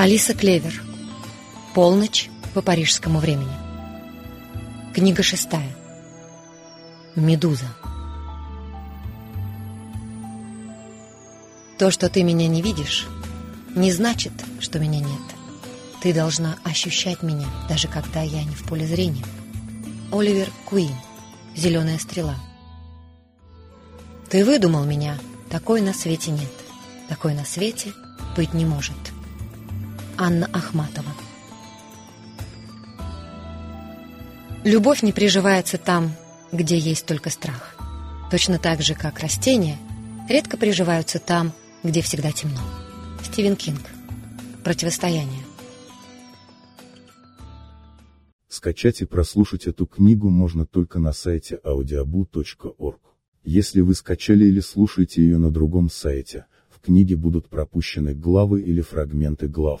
Алиса Клевер. Полночь по парижскому времени. Книга шестая. Медуза. То, что ты меня не видишь, не значит, что меня нет. Ты должна ощущать меня, даже когда я не в поле зрения. Оливер Куин. Зеленая стрела. Ты выдумал меня. Такой на свете нет. Такой на свете быть не может. Анна Ахматова. Любовь не приживается там, где есть только страх. Точно так же, как растения редко приживаются там, где всегда темно. Стивен Кинг. Противостояние. Скачать и прослушать эту книгу можно только на сайте audiobu.org. Если вы скачали или слушаете ее на другом сайте, в книге будут пропущены главы или фрагменты глав.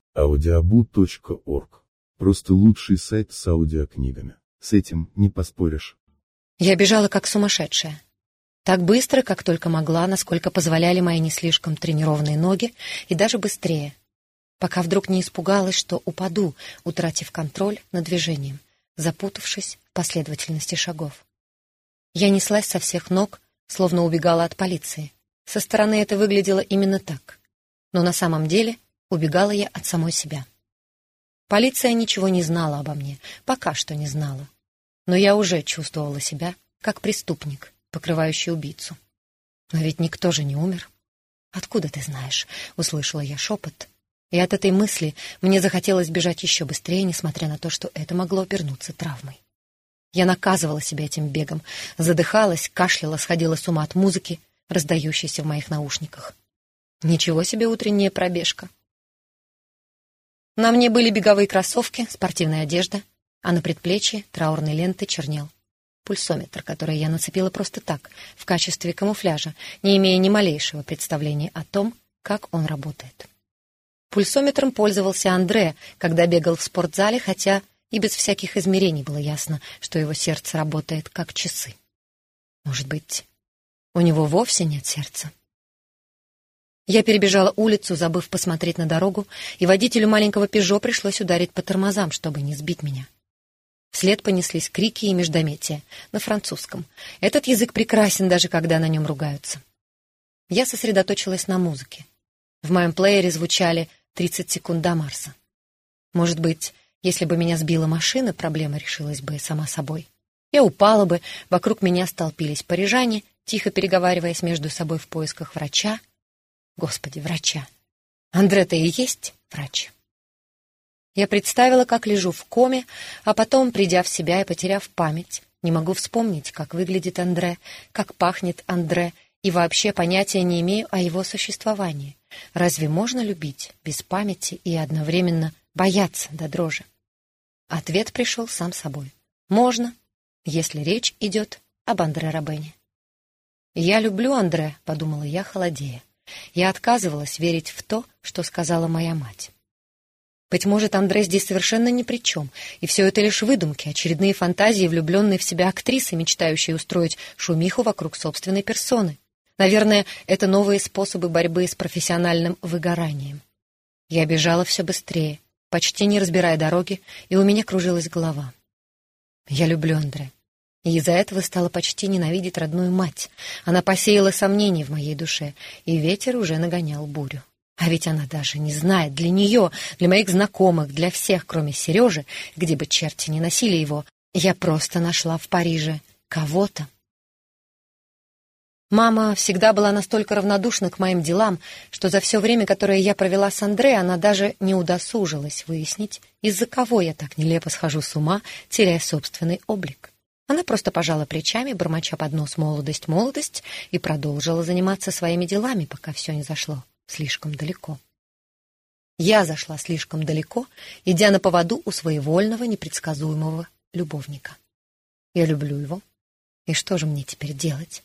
audiobu.org. Просто лучший сайт с аудиокнигами. С этим не поспоришь. Я бежала как сумасшедшая. Так быстро, как только могла, насколько позволяли мои не слишком тренированные ноги, и даже быстрее. Пока вдруг не испугалась, что упаду, утратив контроль над движением, запутавшись в последовательности шагов. Я неслась со всех ног, словно убегала от полиции. Со стороны это выглядело именно так. Но на самом деле Убегала я от самой себя. Полиция ничего не знала обо мне, пока что не знала. Но я уже чувствовала себя как преступник, покрывающий убийцу. Но ведь никто же не умер. «Откуда ты знаешь?» — услышала я шепот. И от этой мысли мне захотелось бежать еще быстрее, несмотря на то, что это могло обернуться травмой. Я наказывала себя этим бегом, задыхалась, кашляла, сходила с ума от музыки, раздающейся в моих наушниках. Ничего себе утренняя пробежка. На мне были беговые кроссовки, спортивная одежда, а на предплечье траурной ленты чернел пульсометр, который я нацепила просто так, в качестве камуфляжа, не имея ни малейшего представления о том, как он работает. Пульсометром пользовался Андре, когда бегал в спортзале, хотя и без всяких измерений было ясно, что его сердце работает как часы. Может быть, у него вовсе нет сердца? Я перебежала улицу, забыв посмотреть на дорогу, и водителю маленького «Пежо» пришлось ударить по тормозам, чтобы не сбить меня. Вслед понеслись крики и междометия на французском. Этот язык прекрасен, даже когда на нем ругаются. Я сосредоточилась на музыке. В моем плеере звучали «30 секунд до Марса». Может быть, если бы меня сбила машина, проблема решилась бы сама собой. Я упала бы, вокруг меня столпились парижане, тихо переговариваясь между собой в поисках врача, Господи, врача. Андре-то и есть врач. Я представила, как лежу в коме, а потом, придя в себя и потеряв память, не могу вспомнить, как выглядит Андре, как пахнет Андре, и вообще понятия не имею о его существовании. Разве можно любить без памяти и одновременно бояться до дрожи? Ответ пришел сам собой. Можно, если речь идет об Андре Рабене. «Я люблю Андре», — подумала я, холодея. Я отказывалась верить в то, что сказала моя мать. Быть может, Андре здесь совершенно ни при чем, и все это лишь выдумки, очередные фантазии влюбленные в себя актрисы, мечтающие устроить шумиху вокруг собственной персоны. Наверное, это новые способы борьбы с профессиональным выгоранием. Я бежала все быстрее, почти не разбирая дороги, и у меня кружилась голова. Я люблю Андре и из-за этого стала почти ненавидеть родную мать. Она посеяла сомнения в моей душе, и ветер уже нагонял бурю. А ведь она даже не знает для нее, для моих знакомых, для всех, кроме Сережи, где бы черти не носили его, я просто нашла в Париже кого-то. Мама всегда была настолько равнодушна к моим делам, что за все время, которое я провела с Андре, она даже не удосужилась выяснить, из-за кого я так нелепо схожу с ума, теряя собственный облик. Она просто пожала плечами, бормоча под нос «молодость, молодость» и продолжила заниматься своими делами, пока все не зашло слишком далеко. Я зашла слишком далеко, идя на поводу у своевольного, непредсказуемого любовника. Я люблю его. И что же мне теперь делать?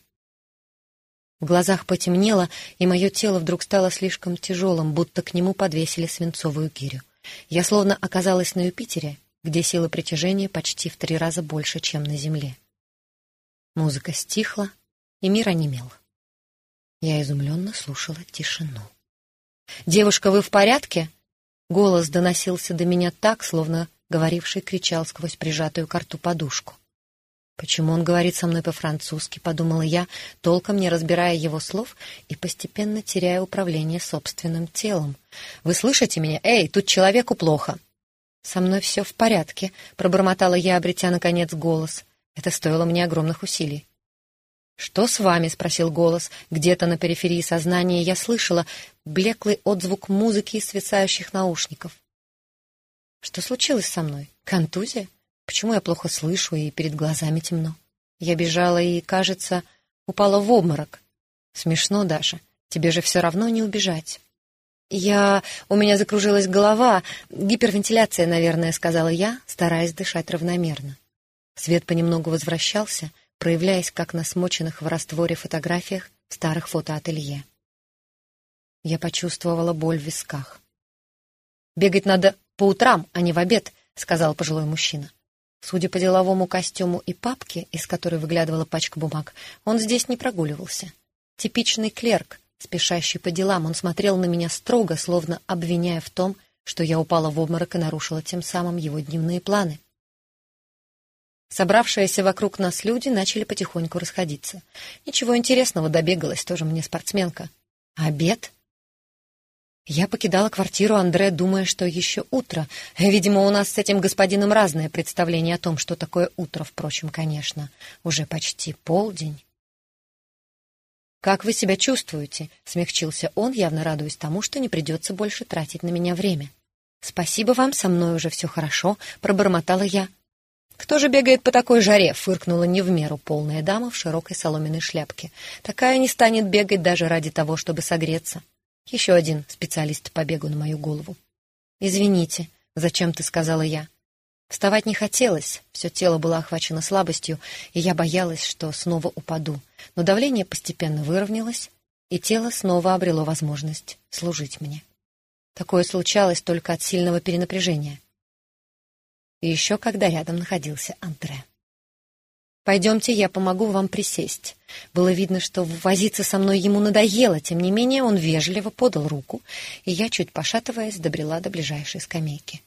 В глазах потемнело, и мое тело вдруг стало слишком тяжелым, будто к нему подвесили свинцовую гирю. Я словно оказалась на Юпитере, где сила притяжения почти в три раза больше, чем на Земле. Музыка стихла, и мир онемел. Я изумленно слушала тишину. «Девушка, вы в порядке?» Голос доносился до меня так, словно говоривший кричал сквозь прижатую к рту подушку. «Почему он говорит со мной по-французски?» — подумала я, толком не разбирая его слов и постепенно теряя управление собственным телом. «Вы слышите меня? Эй, тут человеку плохо!» «Со мной все в порядке», — пробормотала я, обретя, наконец, голос. Это стоило мне огромных усилий. «Что с вами?» — спросил голос. Где-то на периферии сознания я слышала блеклый отзвук музыки из свисающих наушников. «Что случилось со мной? Контузия? Почему я плохо слышу и перед глазами темно?» Я бежала и, кажется, упала в обморок. «Смешно, Даша. Тебе же все равно не убежать». «Я... У меня закружилась голова. Гипервентиляция, наверное», — сказала я, стараясь дышать равномерно. Свет понемногу возвращался — проявляясь как на смоченных в растворе фотографиях в старых фотоателье. Я почувствовала боль в висках. «Бегать надо по утрам, а не в обед», — сказал пожилой мужчина. Судя по деловому костюму и папке, из которой выглядывала пачка бумаг, он здесь не прогуливался. Типичный клерк, спешащий по делам, он смотрел на меня строго, словно обвиняя в том, что я упала в обморок и нарушила тем самым его дневные планы. Собравшиеся вокруг нас люди начали потихоньку расходиться. Ничего интересного, добегалась тоже мне спортсменка. Обед? Я покидала квартиру Андре, думая, что еще утро. Видимо, у нас с этим господином разное представление о том, что такое утро, впрочем, конечно. Уже почти полдень. «Как вы себя чувствуете?» — смягчился он, явно радуясь тому, что не придется больше тратить на меня время. «Спасибо вам, со мной уже все хорошо», — пробормотала я. «Кто же бегает по такой жаре?» — фыркнула не в меру полная дама в широкой соломенной шляпке. «Такая не станет бегать даже ради того, чтобы согреться». Еще один специалист по бегу на мою голову. «Извините, зачем ты сказала я?» Вставать не хотелось, все тело было охвачено слабостью, и я боялась, что снова упаду. Но давление постепенно выровнялось, и тело снова обрело возможность служить мне. Такое случалось только от сильного перенапряжения и еще когда рядом находился Андре. «Пойдемте, я помогу вам присесть». Было видно, что возиться со мной ему надоело, тем не менее он вежливо подал руку, и я, чуть пошатываясь, добрела до ближайшей скамейки.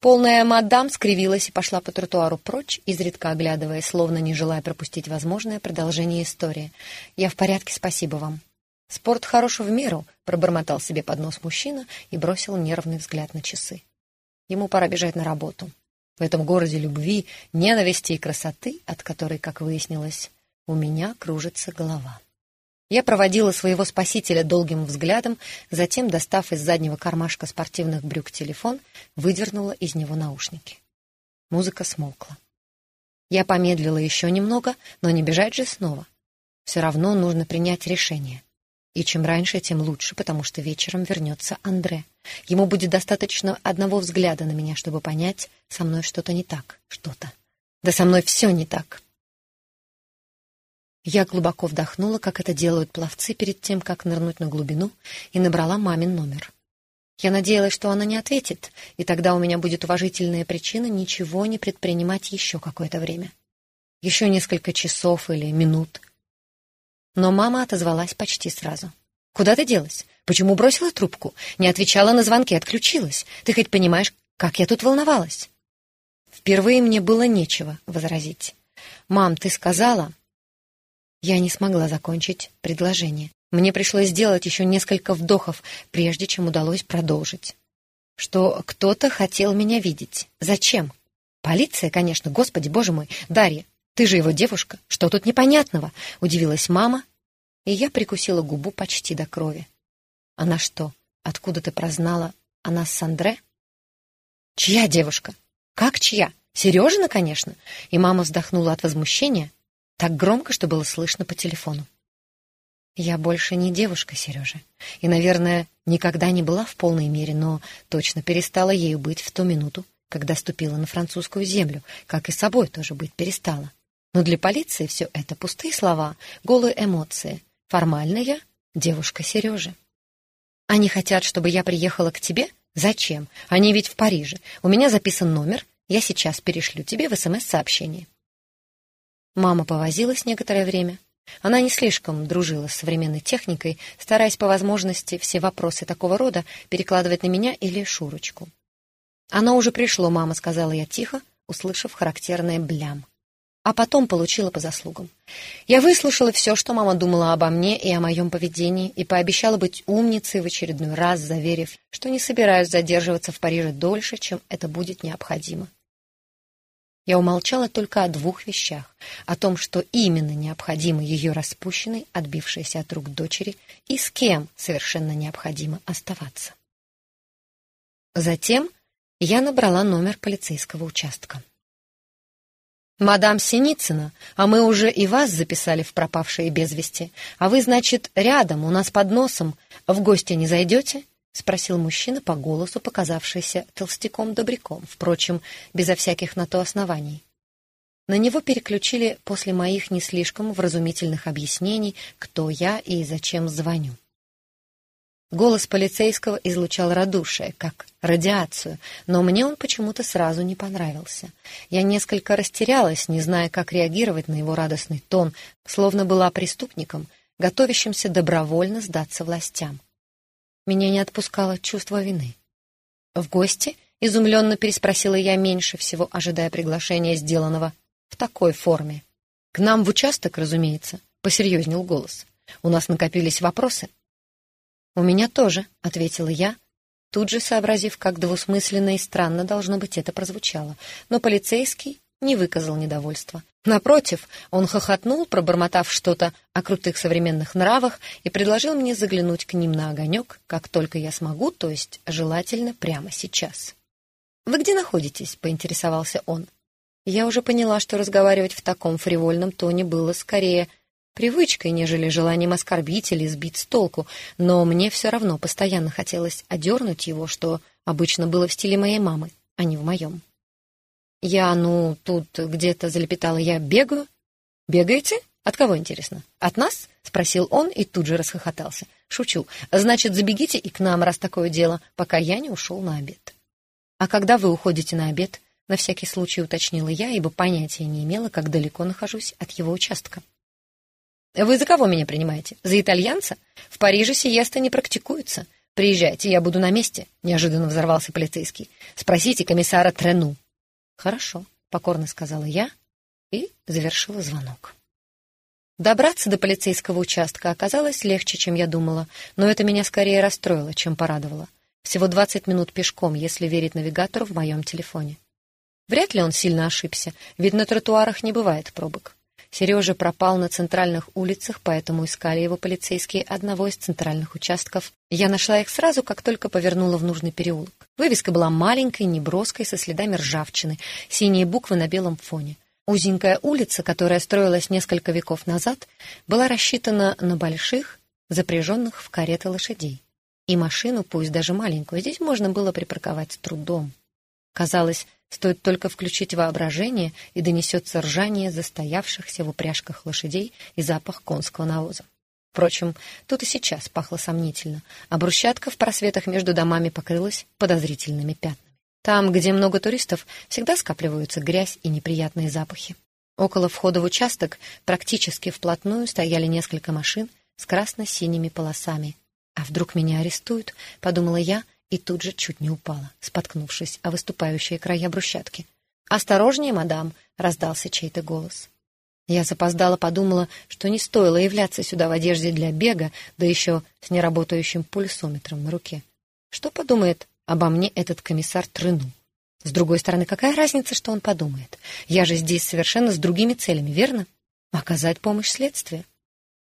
Полная мадам скривилась и пошла по тротуару прочь, изредка оглядываясь, словно не желая пропустить возможное продолжение истории. «Я в порядке, спасибо вам». «Спорт хорош в меру», — пробормотал себе под нос мужчина и бросил нервный взгляд на часы. Ему пора бежать на работу. В этом городе любви, ненависти и красоты, от которой, как выяснилось, у меня кружится голова. Я проводила своего спасителя долгим взглядом, затем, достав из заднего кармашка спортивных брюк телефон, выдернула из него наушники. Музыка смолкла. Я помедлила еще немного, но не бежать же снова. Все равно нужно принять решение. И чем раньше, тем лучше, потому что вечером вернется Андре. Ему будет достаточно одного взгляда на меня, чтобы понять, со мной что-то не так, что-то. Да со мной все не так. Я глубоко вдохнула, как это делают пловцы перед тем, как нырнуть на глубину, и набрала мамин номер. Я надеялась, что она не ответит, и тогда у меня будет уважительная причина ничего не предпринимать еще какое-то время. Еще несколько часов или минут — но мама отозвалась почти сразу. «Куда ты делась? Почему бросила трубку? Не отвечала на звонки, отключилась. Ты хоть понимаешь, как я тут волновалась?» Впервые мне было нечего возразить. «Мам, ты сказала...» Я не смогла закончить предложение. Мне пришлось сделать еще несколько вдохов, прежде чем удалось продолжить. Что кто-то хотел меня видеть. Зачем? Полиция, конечно, господи, боже мой. Дарья, ты же его девушка. Что тут непонятного? Удивилась мама, и я прикусила губу почти до крови. Она что, откуда ты прознала о нас с Андре? Чья девушка? Как чья? Сережина, конечно. И мама вздохнула от возмущения, так громко, что было слышно по телефону. Я больше не девушка, Сережа. И, наверное, никогда не была в полной мере, но точно перестала ею быть в ту минуту, когда ступила на французскую землю, как и собой тоже быть перестала. Но для полиции все это пустые слова, голые эмоции. Формально я девушка Сережи. Они хотят, чтобы я приехала к тебе? Зачем? Они ведь в Париже. У меня записан номер. Я сейчас перешлю тебе в СМС-сообщение. Мама повозилась некоторое время. Она не слишком дружила с современной техникой, стараясь по возможности все вопросы такого рода перекладывать на меня или Шурочку. «Оно уже пришло, мама», — сказала я тихо, услышав характерное «блям». А потом получила по заслугам. Я выслушала все, что мама думала обо мне и о моем поведении, и пообещала быть умницей в очередной раз, заверив, что не собираюсь задерживаться в Париже дольше, чем это будет необходимо. Я умолчала только о двух вещах. О том, что именно необходимо ее распущенной, отбившейся от рук дочери, и с кем совершенно необходимо оставаться. Затем я набрала номер полицейского участка. «Мадам Синицына, а мы уже и вас записали в пропавшие без вести. А вы, значит, рядом, у нас под носом. В гости не зайдете?» — спросил мужчина по голосу, показавшийся толстяком-добряком, впрочем, безо всяких на то оснований. На него переключили после моих не слишком вразумительных объяснений, кто я и зачем звоню. Голос полицейского излучал радушие, как радиацию, но мне он почему-то сразу не понравился. Я несколько растерялась, не зная, как реагировать на его радостный тон, словно была преступником, готовящимся добровольно сдаться властям. Меня не отпускало чувство вины. «В гости?» — изумленно переспросила я, меньше всего ожидая приглашения сделанного в такой форме. «К нам в участок, разумеется», — посерьезнел голос. «У нас накопились вопросы». «У меня тоже», — ответила я, тут же сообразив, как двусмысленно и странно должно быть это прозвучало. Но полицейский не выказал недовольства. Напротив, он хохотнул, пробормотав что-то о крутых современных нравах и предложил мне заглянуть к ним на огонек, как только я смогу, то есть желательно прямо сейчас. «Вы где находитесь?» — поинтересовался он. Я уже поняла, что разговаривать в таком фривольном тоне было скорее привычкой, нежели желанием оскорбить или сбить с толку, но мне все равно постоянно хотелось одернуть его, что обычно было в стиле моей мамы, а не в моем. «Я, ну, тут где-то залепетала я, бегаю». «Бегаете? От кого, интересно? От нас?» — спросил он и тут же расхохотался. «Шучу. Значит, забегите и к нам, раз такое дело, пока я не ушел на обед». «А когда вы уходите на обед?» — на всякий случай уточнила я, ибо понятия не имела, как далеко нахожусь от его участка. Вы за кого меня принимаете? За итальянца? В Париже сиеста не практикуется. Приезжайте, я буду на месте, неожиданно взорвался полицейский. Спросите комиссара Трену. Хорошо, покорно сказала я и завершила звонок. Добраться до полицейского участка оказалось легче, чем я думала, но это меня скорее расстроило, чем порадовало. Всего 20 минут пешком, если верить навигатору в моем телефоне. Вряд ли он сильно ошибся, ведь на тротуарах не бывает пробок. Сережа пропал на центральных улицах, поэтому искали его полицейские одного из центральных участков. Я нашла их сразу, как только повернула в нужный переулок. Вывеска была маленькой, неброской, со следами ржавчины, синие буквы на белом фоне. Узенькая улица, которая строилась несколько веков назад, была рассчитана на больших, запряженных в кареты лошадей. И машину, пусть даже маленькую, здесь можно было припарковать с трудом. Казалось, Стоит только включить воображение, и донесется ржание застоявшихся в упряжках лошадей и запах конского навоза. Впрочем, тут и сейчас пахло сомнительно, а брусчатка в просветах между домами покрылась подозрительными пятнами. Там, где много туристов, всегда скапливаются грязь и неприятные запахи. Около входа в участок практически вплотную стояли несколько машин с красно-синими полосами. «А вдруг меня арестуют?» — подумала я, и тут же чуть не упала, споткнувшись о выступающие края брусчатки. «Осторожнее, мадам!» — раздался чей-то голос. Я запоздала, подумала, что не стоило являться сюда в одежде для бега, да еще с неработающим пульсометром на руке. Что подумает обо мне этот комиссар Трыну? С другой стороны, какая разница, что он подумает? Я же здесь совершенно с другими целями, верно? Оказать помощь следствию.